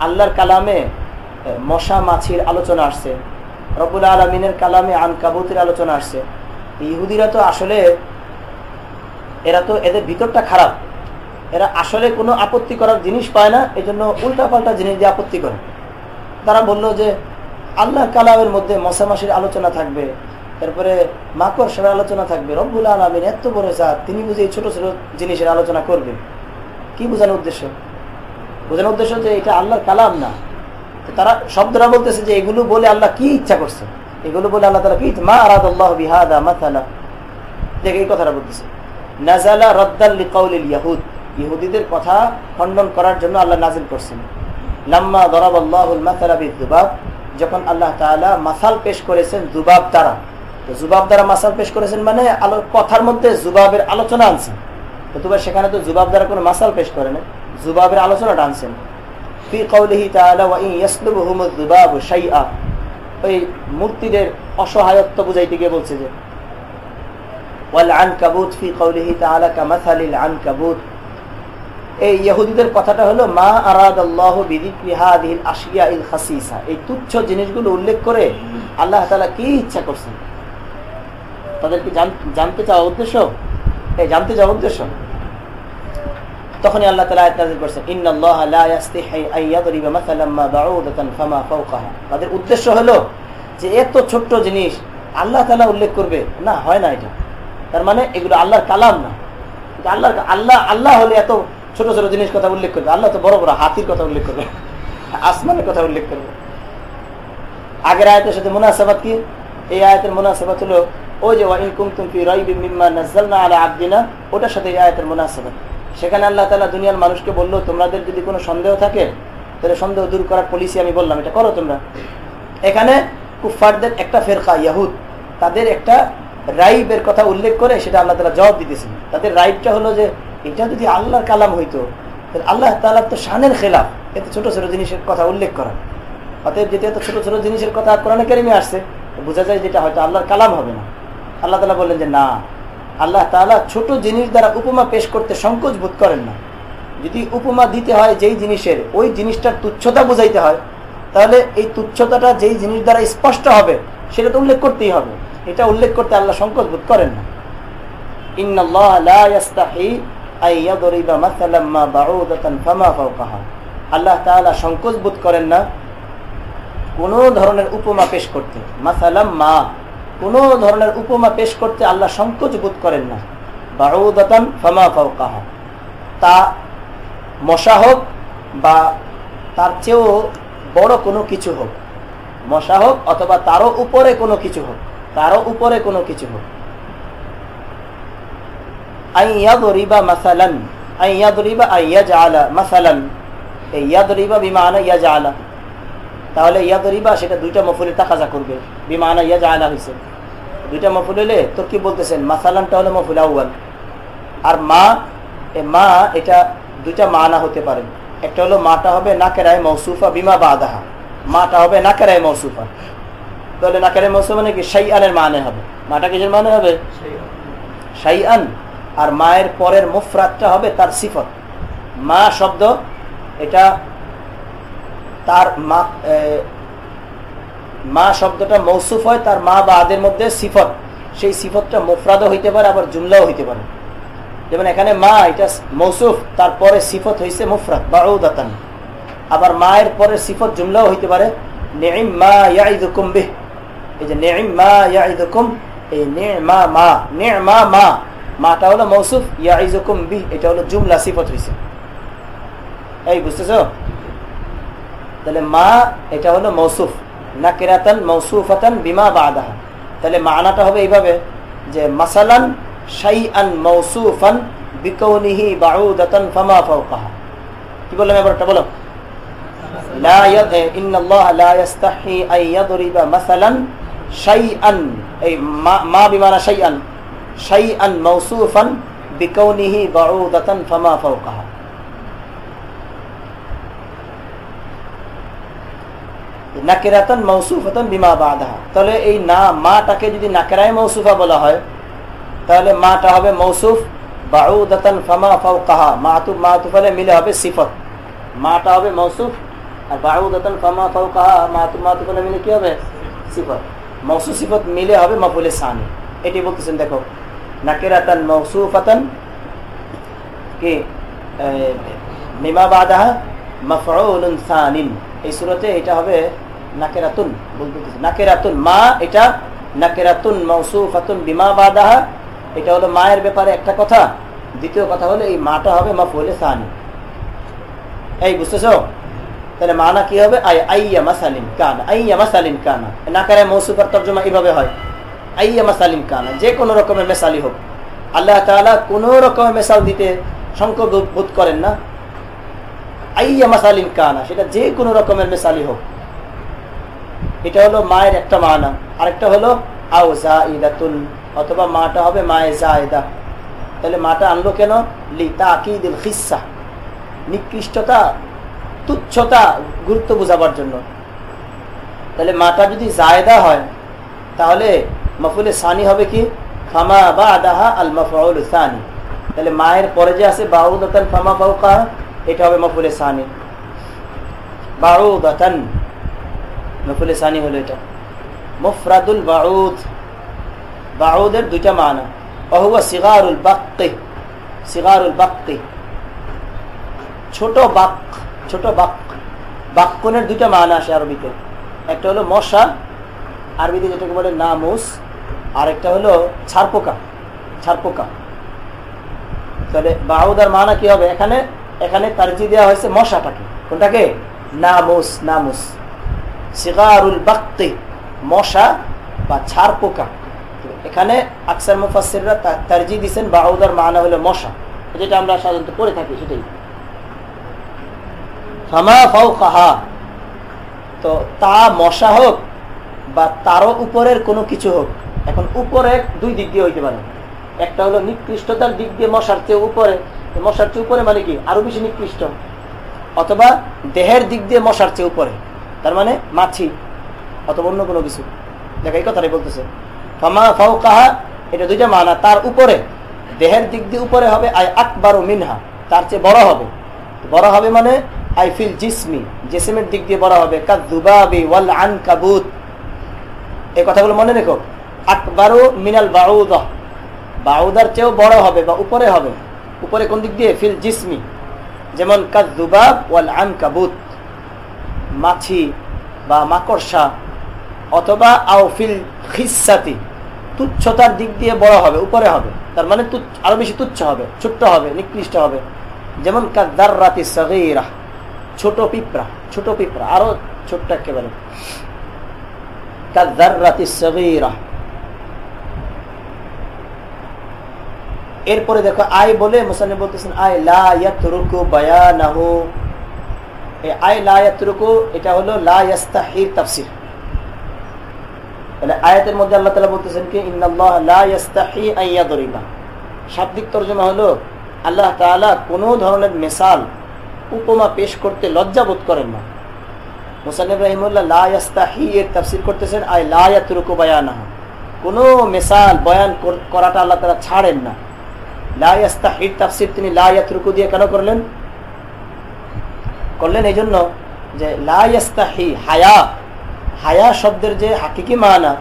আল্লাহর কালামে মশা মাছির আলোচনা আসছে। রবুল আলমিনের কালামে আন কাবুতের আলোচনা আসছে। ইহুদিরা তো আসলে, এরা তো এদের ভিতরটা খারাপ। এরা আসলে কোনো আপত্তি করার জিনিস পায় না উল্টা পাল্টা জিনিস দিয়ে আপত্তি করে। তারা বলল যে, আল্লাহ কালামের মধ্যে মশামাসির আলোচনা থাকবে, তারপরে মাকড় সেরা আলোচনা থাকবে। রব্বুল আলমিন এত বড় যা তিনি বুঝে এই ছোট ছোট জিনিসের আলোচনা করবেন কি বোঝানোর উদ্দেশ্য? বোঝানোর উদ্দেশ্য যে এটা আল্লাহর কালাম না। তারা শব্দরা বলতেছে যে এগুলো বলে আল্লাহ কি ইচ্ছা করছে? এগুলো বলে আল্লাহ তালা কি মা আরাদ আল্লাহ বিহাদা মাথালা। দেখে এই কথাটা বলতেছে। নাজালা রদ্দাল কাউলিল ইয়াহুদ। ইহুদিদের কথা খণ্ডন করার জন্য আল্লাহ নাজিল করছেন। লাম্মা দরাব আল্লাহুল মাথালা বিদুবাব। যখন আল্লাহ তাআলা মাসাল পেশ করেছেন জুবাব দ্বারা। তো জুবাব দ্বারা মাসাল পেশ করেছেন মানে আলো কথার মধ্যে জুবাবের আলোচনা আনছেন। তো তোমার সেখানে তো জুবাব দ্বারা কোনো মাসাল পেশ করে না জুবাবের আলোচনাটা আনছেন। ফি কৌলিহি ওই মূর্তিদের অসহায়ত্ব বুঝাইতে গিয়ে বলছে যে কথাটা হলো, মা খাসিসা। এই তুচ্ছ জিনিসগুলো উল্লেখ করে আল্লাহ কি ইচ্ছা করছেন? তাদেরকে জানতে চাওয়া উদ্দেশ্য? এই জানতে চাওয়া উদ্দেশ্য? তখনই আল্লাহ তালা নাজিল করছেন তাদের উদ্দেশ্য হলো যে এত ছোট্ট জিনিস আল্লাহ তালা উল্লেখ করবে, না, হয় না এটা। তার মানে এগুলো আল্লাহর কালাম না। আল্লাহ আল্লাহ আল্লাহ হলে এত ছোট ছোট জিনিস কথা উল্লেখ করবে। আল্লাহ তো বড় বড় হাতির কথা উল্লেখ করবে, আসমানের কথা উল্লেখ করবে। আগের আয়তের সাথে মুনাসাবাদ কি? এই আয়তের মুনাসাবাদ হলো, ওই যে ওয়াইন কুমতুম ফি রাইবিম মিম্মা নাযালনা আলা আবদিনা। ওটার সাথে এই আয়াতের মুনাসাবাদ সেখানে আল্লাহ তালা দুনিয়ার মানুষকে বলল, তোমাদের যদি কোনো সন্দেহ থাকে, তাহলে সন্দেহ দূর করার পলিসি আমি বললাম। এটা করো তোমরা। এখানে কুফারদের একটা ফেরকা, ইয়াহুদ, তাদের একটা রাইবের কথা উল্লেখ করে সেটা আল্লাহ তালা জবাব দিতেছেন। তাদের রাইবটা হলো যে, এটা যদি আল্লাহর কালাম হইতো, তাহলে আল্লাহ তালার তো শানের খেলাফ, এতে ছোট ছোট জিনিসের কথা উল্লেখ করা। অতএব যেতে এত ছোট ছোট জিনিসের কথা কোরআন কেরিমে আসছে, বোঝা যায় যেটা হয়তো আল্লাহর কালাম হবে না। আল্লাহ তালা বললেন যে, না আল্লাহ তালা ছোট জিনিস দ্বারা উপমা পেশ করতে সংকোচ বোধ করেন না। যদি উপমা দিতে হয় যেই জিনিসের, ওই জিনিসটার তুচ্ছতা বোঝাইতে হয়, তাহলে এই তুচ্ছতাটা যেই জিনিস দ্বারা স্পষ্ট হবে, সেটা তো উল্লেখ করতেই হবে। এটা উল্লেখ করতে আল্লাহ সংকোচ বোধ করেন না। আল্লাহ সংকোচ বোধ করেন না কোন ধরনের উপমা পেশ করতে। মাসালাম মা কোন ধরনের উপমা পেশ করতে আল্লাহ সংকোচ বোধ করেন না। বাউদাতান ফামা ফাউকাহা তা মশা হোক বা তার চেয়েও বড় কোনো কিছু হোক, মশা হোক অথবা তারও উপরে কোনো কিছু হোক, তারও উপরে কোনো কিছু হোক। আইয়াদরিবা মাসালান আইয়াদরিবা আইয়াজ আলা মাসালান, এই ইয়াদরিবা বিমানা ইয়াজ আলা তাহলে ইয়াদ রিবা সেটা দুইটা মফুলে তাকাজা করবে। বিমানা ইয়াজ আলা হয়েছে দুইটা মফুল হলে তোর কি বলতেছেন? মাসালানটা হলো মফুল আউ্বাল আর মা, এ মা, এটা দুইটা মানা হতে পারে। একটা হলো মাটা হবে নাকেরায় মৌসুফা বিমা বা আদাহা মাটা হবে নাকেরায় মৌসুফা তাহলে নাকেরায় মৌসুফা মানে কি? সাই আনের মানে হবে। মাটা কিসের মানে হবে? সাই আন আর মায়ের পরের মুফরাতটা হবে তার সিফত। মা শব্দ, এটা তার মা শব্দটা মৌসুফ হয়, তার মা বা আদের মধ্যে সিফত। সেই সিফতটা মুফরাদও হইতে পারে, আবার জুমলাও হইতে পারে। যেমন এখানে মা, এটা মৌসুফ, তারপরে সিফত হয়েছে মুফরাদ বা ঔদাতান আবার মায়ের পরে সিফত, জুমলাও হইতে পারে। মা এই যে নেইম মা এই নে মা মা নে মা মা। মাটা হলো মৌসুফ ইয়াইজুকুম বিহ, এটা হলো জুমলা, সিফত হয়েছে এই, বুঝতেছ? তাহলে মা, এটা হলো মৌসুফ। না কেরাতান মৌসুফাতান বিমা বাদাহা। তাহলে মানাটা হবে এইভাবে, যে মাসালান সাই আন মৌসুফান বিকৌনিহি বাউদাতান ফমা ফাউকাহা কি বললাম এবারটা, বলো? মা বিমানা আন আন নাকেরাতান মৌসুফাতান বিমা বাঁধা তাহলে এই না, মাটাকে যদি নাকেরায় মৌসুফা বলা হয়, তাহলে মাটা হবে মৌসুফ বাউদাতান ফামা ফাওকাহা। মাতুফ মাতুফ হলে মিলে হবে সিফত। মাটা হবে মৌসুফ আর বাউদাতান ফামা ফাওকাহা মাতুফ মাতুফ হলে মিলে কি হবে? সিফত। মৌসুফ সিফত মিলে হবে মাফুলে সানি। এটি বলতেছেন, দেখো, নাকেরাতান মৌসুফাতান কি? মিমা বাদাহা, মাফউলুন সানিন। এই সুরতে এটা হবে নাকেরাতুন বলতেছি। নাকেরাতুন, মা এটা নাকেরাতুন মৌসুফাতুন বিমা বাদাহা। এটা হলো মায়ের ব্যাপারে একটা কথা। দ্বিতীয় কথা হলো এই মাটা হবে মাফুলে সানি। এই বুঝতেছো? তাহলে মানা কি হবে? আইয়া মাসালিন কানা, আইয়া মাসালিন কানা। নাকারে মৌসুফার তর্জমা এইভাবে হয়। আইয়া মাসালিন কানা, যে কোনো রকমের মেসালি হোক। আল্লাহ তাআলা কোন রকমের মেসাল দিতে সংকট বোধ করেন না। আইয়া মাসালিন কানা, সেটা যে কোনো রকমের মেসালি হোক। এটা হলো মায়ের একটা মানা। আরেকটা হলো আও জাইদাতুন, অথবা মাটা হবে মায়ে জায়দা। তাহলে মাটা আনলো কেন? লি তাকিদুল খিসা নিকৃষ্টতা, তুচ্ছতা গুরুত্ব বোঝাবার জন্য। তাহলে মাটা যদি জায়দা হয়, তাহলে মফুলে সানি হবে কি? ফামা বা আদাহা আল মফাউল সানি। তাহলে মায়ের পরে যে আছে বাউদাতান ফামা ফাউকা এটা হবে মফুলে সানি। বাউদাতান। মফুলে সানি হলো এটা। মুফরাদুল বাউদ। বাউদের দুইটা মানা। অহুয়া সিগারুল বাক্কি। সিগারুল বাক্কি। ছোট বাক ছোট বাক। বাক্যনের দুইটা মান আসে আরবিতে। একটা হলো মশা, আরবিতে যেটাকে বলে নামুস। আর একটা হলো ছারপোকা ছারপোকা। তাহলে বাউদার মানা কি হবে? এখানে এখানে তার তারজি দেওয়া হয়েছে মশাটাকে। কোনটাকে? নামুস নামুস। মশা বা ছারপোকা এখানে আকসার মুফাসিররা দিচ্ছেন মানা হলো মশা। যেটা আমরা সাধারণত থাকি, সেটাই। তো তা মশা হোক বা তারও উপরের কোনো কিছু হোক, এখন উপরে দুই দিক দিয়ে হইতে পারে। একটা হলো নিকৃষ্টতার দিক দিয়ে মশার চেয়ে উপরে। মশার চেয়ে উপরে মানে কি? আরও বেশি নিকৃষ্ট। অথবা দেহের দিক দিয়ে মশার চেয়ে উপরে। তার মানে মাছি, অথবা অন্য কোনো কিছু। দেখ, এই কথাটাই বলতেছে। কাহা এটা দুইটা মানা। তার উপরে, দেহের দিক দিয়ে উপরে হবে, আই আকবর মিনহা। তার চেয়ে বড় হবে। বড় হবে মানে আই ফিল জিসমি। জেসিমের দিক দিয়ে বড় হবে। কাদুবাবি ওয়াল আন কাবুত এই কথাগুলো মনে রেখো। আকবারু মিনাল বাউদা। বাউদার চেয়েও বড় হবে বা উপরে হবে। উপরে কোন দিক দিয়ে? ফিল জিসমি। যেমন কাদুবাব ওয়াল আন কাবুত মাছি বা মাকড়সা অথবা আও ফিল খিসাতি, তুচ্ছতার দিক দিয়ে বড় হবে, উপরে হবে। তার মানে আরও বেশি তুচ্ছ হবে, ছোট্ট হবে, নিকৃষ্ট হবে। যেমন কাদার রাতি সগিরা, ছোট পিঁপড়া ছোট পিঁপড়া, আরও ছোট্ট একেবারে। কাদার রাতি সগিরা। এরপরে দেখো, আয় বলে মুসানি বলতেছেন, আয় লায়াতরুকু বায়ানাহু এই আয় আয়াতের মধ্যে আল্লাহ তালা বলতেছেন কি শাব্দিক তর্জমা হলো, আল্লাহ তাআলা কোনো ধরনের মেসাল, উপমা পেশ করতে লজ্জা বোধ করেন না। মুসান ইব্রাহিমুল্লাহ লায়াস্তাহি এর করতেছেন আয় লায়াতরুকু বায়ানাহু। কোনো মেসাল বয়ান করাটা আল্লাহ তালা ছাড়েন না। লায়াস্তাহির তাফসির তিনি লায়াতরুকু দিয়ে কেন করলেন? করলেন এই জন্য যে লায়াস্তাহি হায়া হায়া শব্দের যে হাকিকি মানা,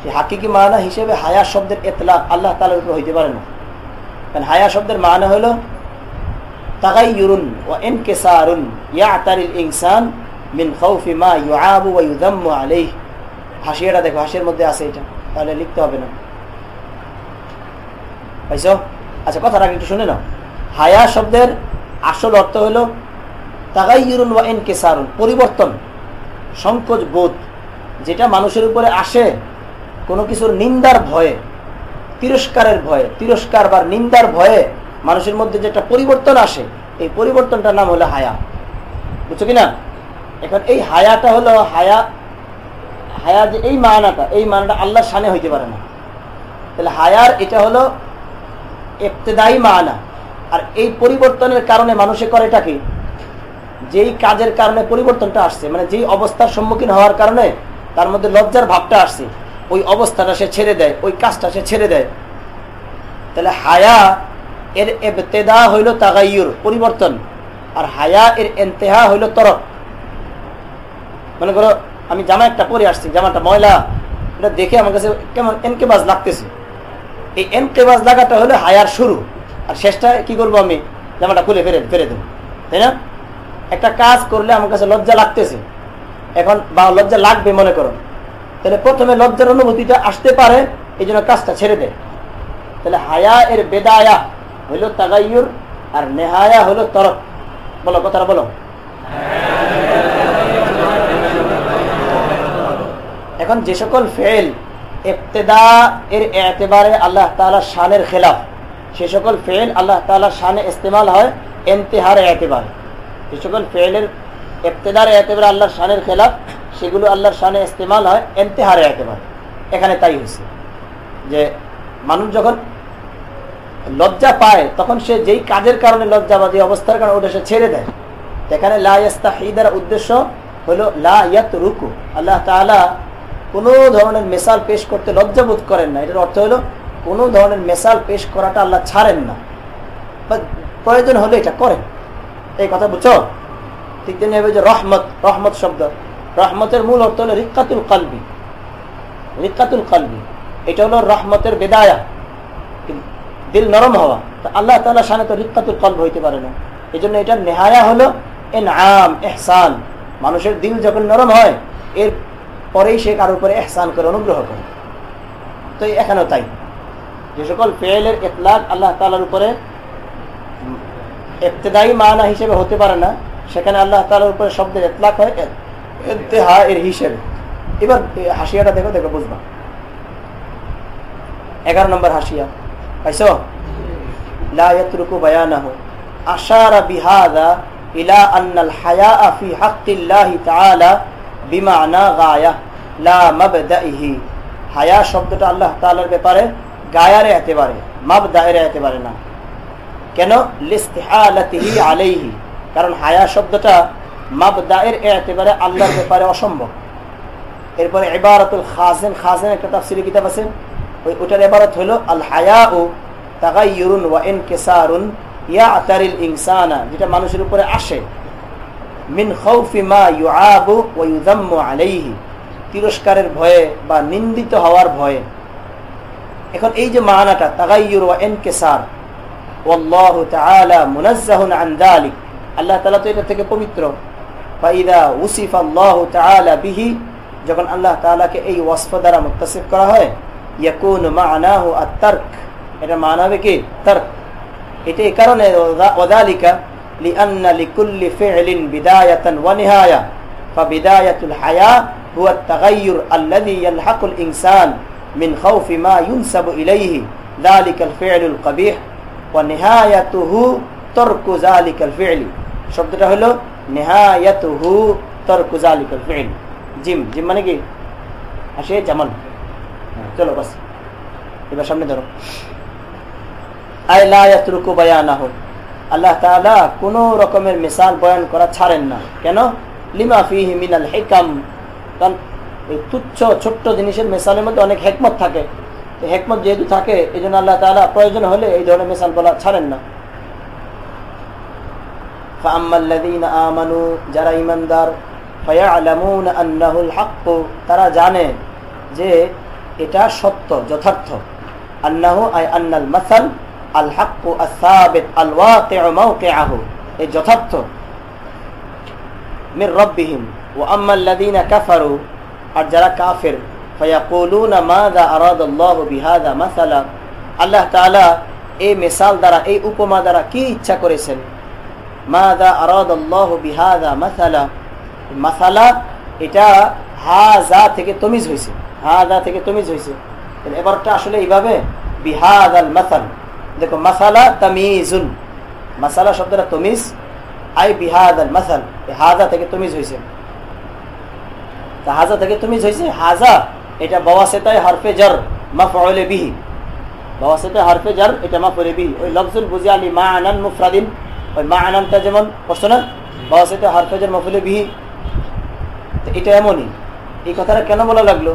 সেই হাকিকি মানা হিসেবে হায়া শব্দের এতলা আল্লাহ তালার উপর হইতে পারে না। কারণ হায়া শব্দের মানা হলো তাগাইয়ুরুন ও এনকেসারুন ইয়াতারিল ইনসান মিন খাউফি মা ইউআবু ওয়া ইউযাম্মু আলাইহি। হাসিয়াটা দেখো, হাসির মধ্যে আছে এটা, তাহলে লিখতে হবে না। পাইছো? আচ্ছা কথাটা একটু শুনে নাও। হায়া শব্দের আসল অর্থ হলো এনকেসারুন পরিবর্তন, সংকোচ বোধ, যেটা মানুষের উপরে আসে, কোনো কিছুর নিন্দার ভয়ে, তিরস্কারের ভয়ে, তিরস্কার বা নিন্দার ভয়ে মানুষের মধ্যে যেটা পরিবর্তন আসে, এই পরিবর্তনটার নাম হলো হায়া। বুঝছ কিনা? এখন এই হায়াটা হলো হায়া হায়া যে এই মানাটা এই মানাটা আল্লাহর সানে হইতে পারে না। তাহলে হায়ার এটা হলো এফতেদায়ী মানা। আর এই পরিবর্তনের কারণে মানুষে করে এটা কি? যেই কাজের কারণে পরিবর্তনটা আসছে মানে যেই অবস্থার সম্মুখীন হওয়ার কারণে তার মধ্যে লজ্জার ভাবটা আসছে, ওই অবস্থাটা সে ছেড়ে দেয়, ওই কাজটা সে ছেড়ে দেয়। তাহলে হায়া এর এবতেদা হইল তাগাইয়ুর, পরিবর্তন, আর হায়া এর এন্তেহা হইল তরক। মনে করো, আমি জামা একটা পরে আসছি, জামাটা ময়লা, এটা দেখে আমার কাছে কেমন এনকেবাজ লাগতেছে। এই এনকেবাজ লাগাটা হলো হায়ার শুরু, আর শেষটা কি করব আমি? জামাটা খুলে ফেরে ফেরে দেবো, তাই না? একটা কাজ করলে আমার কাছে লজ্জা লাগতেছে। এখন বা লজ্জা লাগবে মনে করো। তাহলে প্রথমে লজ্জার অনুভূতিটা আসতে পারে এই জন্য কাজটা ছেড়ে দেয় তাহলে হায়া এর বেদায়া হইল তাগাইয়ুর আর নেহায়া হইল তরক। বলো, কথাটা বলো। এখন যে সকল ফেল এফতেদা এর এতেবারে আল্লাহ তালা শানের খেলাফ। সে সকল ফেল আল্লাহ তালা শানে ইস্তেমাল হয় এনতেহার এতেবার। যে সকল ফেলের এফতেদার এতেবারে আল্লাহর শানের খেলাফ, সেগুলো আল্লাহর শানে ইস্তেমাল হয় এনতেহার এতেবার এখানে তাই হয়েছে যে মানুষ যখন লজ্জা পায়, তখন সে যেই কাজের কারণে লজ্জা বা যে অবস্থার কারণে ওটা সে ছেড়ে দেয়। এখানে লাস্তাহিদার উদ্দেশ্য হলো লা ইয়াত রুকু আল্লাহ তালা কোনো ধরনের মেসাল পেশ করতে লজ্জাবোধ করেন না। এটার অর্থ হলো কোনো ধরনের মেসাল পেশ করাটা আল্লাহ ছাড়েন না। প্রয়োজন হলে এটা করেন। এই কথা বুঝছ? ঠিক তেমনি হবে যে রহমত রহমত শব্দ। রহমতের মূল অর্থ হলো রিক্কাতুল কালবি। রিক্কাতুল কালবি। এটা হলো রহমতের বেদায়া। দিল নরম হওয়া। তা আল্লাহ তালা সানে তো রিক্কাতুল কল্প হইতে পারে না। এই জন্য এটার নেহায়া হলো এন আম এহসান। মানুষের দিল যখন নরম হয়, এর পরেই সে কারোর উপরে এহসান করে, অনুগ্রহ করে। তো এখানেও তাই। যে সকল ফেলের এতলাক আল্লাহ তালার উপরে এফতেদায়ী মানা হিসেবে হতে পারে না। সেখানে আল্লাহ তালার উপরে শব্দের এতলাক হয় এর হিসেবে। এবার হাসিয়াটা দেখো দেখো বুঝবা। এগারো নম্বর হাসিয়া। পাইছো? আশারা বিহাদা ইলা আন্নাল হায়াআ ফি হাক্কিল্লাহি তাআলা বিমানা গায়া। লা মাবদাইহি। হায়া শব্দটা আল্লাহ তাআলার ব্যাপারে, গায়ারে এতেবারে, মাবদায়ের এতেবারে না। কেন? আলাইহি। কারণ হায়া শব্দটা মাবদায়ের এতেবারে আল্লাহর ব্যাপারে অসম্ভব। এরপরে ইবারাতুল খাজেন খাজেন একটা তাফসিরি কিতাব আছে। ওই ওটার এবারত হলো আল হায়া ও তাগাইয়ুরুন ওয়া ইনকিসারুন ইয়াতারিল ইনসানা, যেটা মানুষের উপরে আসে। মিন খাউফি মা ইউআবু ওয়া ইউযাম্মু আলাইহি। তিরস্কারের ভয়ে বা নিন্দিত হওয়ার ভয়ে। এখন এই যে মানাটা, তাগাইয়ুর ওয়া ইনকিসার ওয়াল্লাহু তাআলা মুনাজ্জাহুন আন যালিক আল্লাহ তাআলা তো এটা থেকে পবিত্র ফাইদা উসিফা আল্লাহু তাআলা বিহি যখন আল্লাহ তাআলাকে এই ওয়াসফ দ্বারা মুত্তাসিফ করা হয় ইয়াকুন মানাহু আত-তারক এটা মানা হবে কি তারক এটা এই কারণে ওয়াদালিকা لأن لكل فعل بداية ونهاية فبداية الحياة هو التغير الذي يلحق الإنسان من خوف ما ينسب إليه ذلك الفعل القبيح শব্দটা হলো জিম জিম মানে কি? আসে জামান চলো, বাস। এবার সামনে ধরো। আল্লাহ তাআলা কোন রকমের মিসাল বয়ান করা ছাড়েন না। কেন? লিমা ফিহি মিনাল হেকাম। কারণ এই তুচ্ছ, ছোট্ট জিনিসের মিসালের মধ্যে অনেক হেকমত থাকে। হেকমত যেহেতু থাকে এই জন্য আল্লাহ তাআলা প্রয়োজন হলে এই ধরনের মিসাল বলা ছাড়েন না। আমানু, যারা ইমানদার তারা জানে যে এটা সত্য, যথার্থ। আন্নাহু, আই আন্নাল মাসাল, আল হাক্কু আসাবিত আল এই যথার্থ। মির রাব্বিহিম, ওয়া আম্মা আল্লাযীনা কাফারু, আর যারা কাফির ফায়াকুলুনা মাযা আরাদাল্লাহু বিহাযা মাসালা। আল্লাহ তাআলা এই মিসাল দ্বারা, এই উপমা দ্বারা কি ইচ্ছা করেছেন? মাযা আরাদাল্লাহু বিহাযা মাসালা। মাসালা এটা হা যা থেকে তমিজ হয়েছে হা যা থেকে তমিজ হয়েছে এবারটা আসলে এইভাবে বিহাদ আল মাসাল। দেখো, মাসালা তামিজুন। মাসালা শব্দটা তমিজ, আই বিহাদ আল মাসাল। হাজা থেকে তমিজ হয়েছে হাজা থেকে তমিজ হয়েছে হাজা এটা বাওয়াসেতায় হরফে জর মাফলে বিহি। বাওয়াসেতে হরফে জর, এটা মাফলে বিহি। ওই লফজুল বুঝি আলী মা আনান মুফরাদিন। ওই মা আনানটা যেমন করছ না? বাওয়াসেতে হরফে জর মাফলে বিহি। এটা এমনই। এই কথাটা কেন বলা লাগল?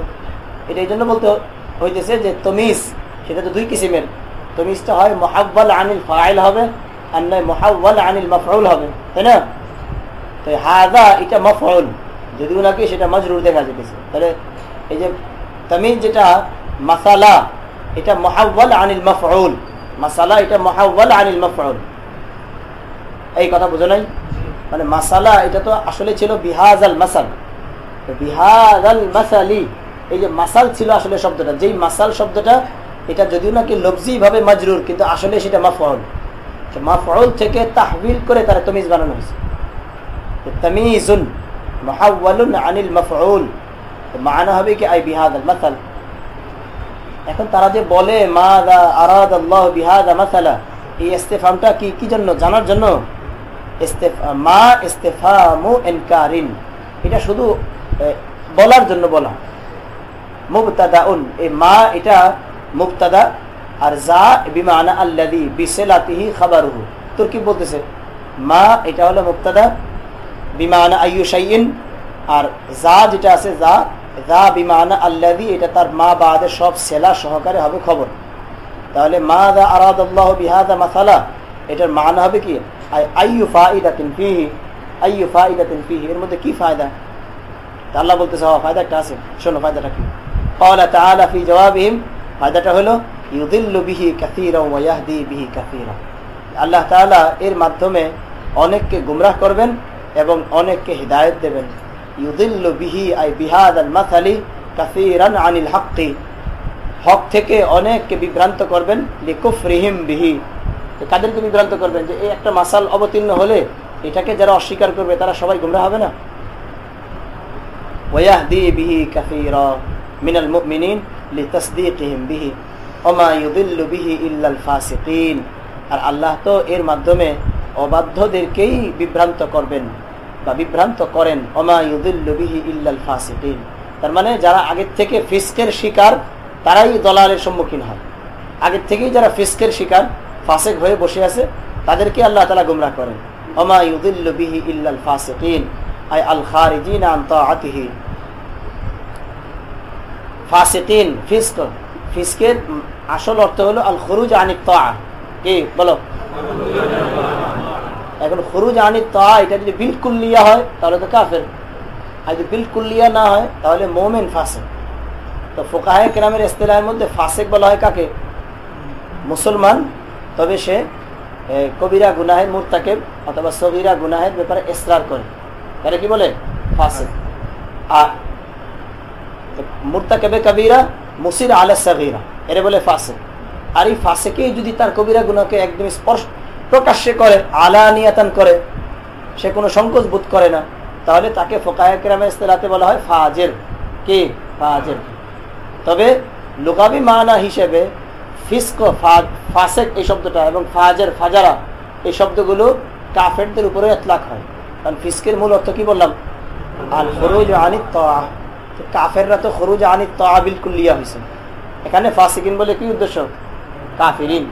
এটা এই জন্য বলতে হইতেছে যে তমিজ, সেটা তো দুই কিসিমের। তমিজটা হয় মহাব্বাল আনিল ফাইল হবে, আর নয় মহাব্বাল আনিল মফরুল হবে। তাই না? তো হাদা, এটা মফরুল যদিও নাকি সেটা মজরুর দেখা যেতেছে তাহলে এই যে তমিজ যেটা মাসালা, এটা মহাব্বাল আনিল মফরুল মাসালা, এটা মহাব্বাল আনিল মফরুল এই কথা বুঝো নাই? মানে মাসালা, এটা তো আসলে ছিল বিহাজ আল মাসাল। বিহাজ আল মাসালি, এই যে মাসাল ছিল আসলে শব্দটা। যেই মাসাল শব্দটা, এটা যদিও নাকি লফজি ভাবে মজরুর, কিন্তু আসলে সেটা মাফল মাফল থেকে তাহবিল করে তারা তমিজ বানানো হয়েছে। তামিজুন মহাওয়ালুন আনিল মফউল। মানা হবে কি, আই বিহাদ মাসাল। এখন তারা যে বলে মা আরাদ আল্লাহ বিহাদ মাসালা, এই ইস্তেফামটা কি কি জন্য, জানার জন্য? মা ইস্তেফামু এনকারিন। এটা শুধু বলার জন্য বলা। মুবতাদা উন এই মা এটা মুবতাদা, আর যা, বিমানা আল্লাদি বিসেলাতিহি খাবারুহু। তোর কি বলতেছে? মা এটা হলো মুক্তাদা বিমানা আয়ুসাইন আর যা যেটা আছে, যা যা বিমানা আল্লাদি এটা তার মা বাদের সব সেলা সহকারে হবে খবর। তাহলে মা দা আরাদ আল্লাহ বিহাদা মাসালা, এটার মান হবে কি? এর মধ্যে কি ফায়দা? আল্লাহ হ্যাঁ, ফায়দা আছে। শোনো, ফায়দাটা হলো ইউদিল্লু বিহি বিহি আল্লাহ তাআলা এর মাধ্যমে অনেককে গুমরাহ করবেন এবং অনেককে হিদায়ত দেবেন। ইউদিল্লু বিহি আই বিহাদাল মাসালি কাসীরান আনিল হাক্কি। হক থেকে অনেককে বিভ্রান্ত করবেন লিকুফরিহিম বিহি। কাদেরকে বিভ্রান্ত করবেন? যে এই একটা মাসাল অবতীর্ণ হলে এটাকে যারা অস্বীকার করবে, তারা সবাই গুমরা হবে না? ওয়াহদি বিহি কাসীরা মিনাল মুমিনিন লিতাসদীকিহিম বিহি। ওমা ইউদিল্লু বিহি ইল্লাল ফাসিকিন। আর আল্লাহ তো এর মাধ্যমে অবাধ্যদেরকেই বিভ্রান্ত করবেন। বা বিভ্রান্ত করেন ইল্লাল তার মানে যারা আগের থেকে ফিস্কের শিকার, তারাই দলালের সম্মুখীন হয়। আগের থেকেই যারা ফিস্কের শিকার, ফাসেক হয়ে বসে আছে, তাদেরকে আল্লাহ তালা গুমরা করেন। ইল্লাল আসল অর্থ হলো আল খরুজ আনিক বলো। এখন খরুজ আনিক তা, এটা যদি বিলকুল বিলকুল্লিয়া হয়, তাহলে তো কাফের। আর যদি বিলকুল বিলকুল্লিয়া না হয়, তাহলে মোমেন ফাঁসে তো ফোকাহে কেরামের ইস্তেলাহের মধ্যে ফাসেক বলা হয় কাকে? মুসলমান। তবে সে কবিরা গুনাহের মুরতাকেব অথবা সবিরা গুনাহের ব্যাপারে এসরার করে। তারা কি বলে? ফাসেক। আর মুরতাকেবে কবিরা, মুসির আলে সগিরা। এরে বলে ফাসে আর এই ফাঁসেকেই যদি তার কবিরা গুণাকে একদম স্পর্শ প্রকাশ্যে করে, আলানিয়াতান করে, সে কোনো সংকোচ বোধ করে না। তাহলে তাকে ফোকায়ামে ইস্তেলাতে বলা হয় ফাজের কে? ফাজের তবে লোকাবি মানা হিসেবে ফিস্ক ফাসেক এই শব্দটা এবং ফাজের, ফাজারা এই শব্দগুলো কাফেরদের উপরে এতলাক হয়। কারণ ফিস্কের মূল অর্থ কি বললাম? আল ফরুজ আনি কাফেররা তো খরুজ আনি তাবিল কুল্লিয়া হয়েছে এখানে ফাসিকিন বলে কি উদ্দেশ্য? কাফিরিন।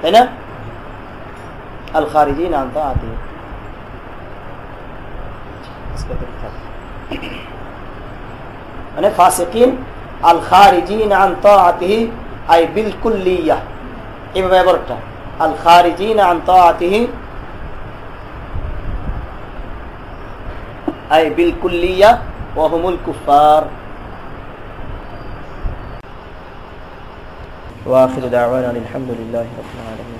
তাই না? আল খারিজিন আনতা আতি মানে ফাসিকিন আল খারিজিন আনতা আতিহি আই বিলকুল্লিয়া এইভাবে এবারটা আল খারিজিন আনতা আতিহি আই বিলকুল্লিয়া وهم الكفار واخر دعوانا الحمد لله رب العالمين